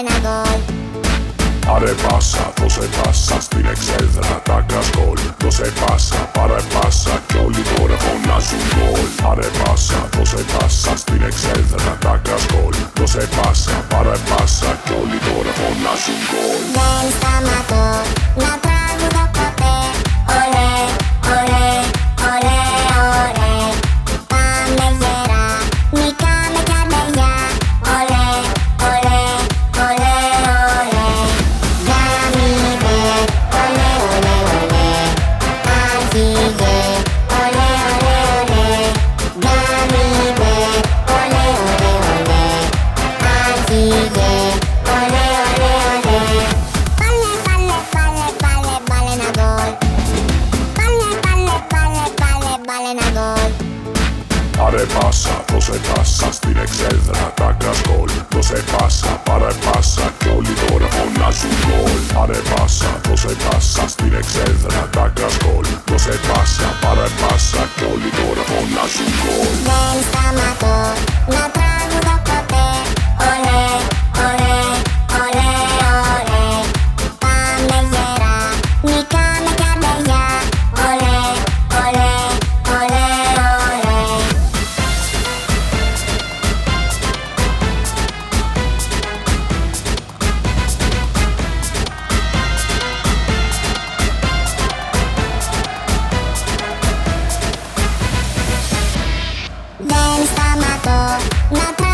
ένα γκολ. Πάρε πάσα, δώσε πάσα στην εξέδρα τα κασκόλ Δώσε πάσα, πάρε πάσα κι όλοι τώρα φωνάζουν γκολ. Πάρε πάσα, δώσε πάσα στην εξέδρα τα κασκόλ Δώσε πάσα, πάρε πάσα κι όλοι τώρα φωνάζουν γκολ. Πάρε πάσα, δώσε πάσα στην εξέδρα τα κασκόλ Δώσε πάσα, πάρε πάσα κι όλοι τώρα φωνάζουν γκολ. Πάρε πάσα, δώσε πάσα στην εξέδρα τα κασκόλ Δώσε πάσα, πάρε πάσα κι όλοι τώρα φωνάζουν Not my. Not my